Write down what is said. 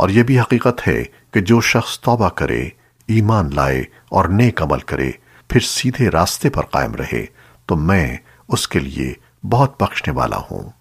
اور یہ بھی حقیقت ہے کہ جو شخص توبہ کرے، ایمان لائے اور نیک عمل کرے، پھر سیدھے راستے پر قائم رہے، تو میں اس کے لیے بہت بخشنے والا ہوں۔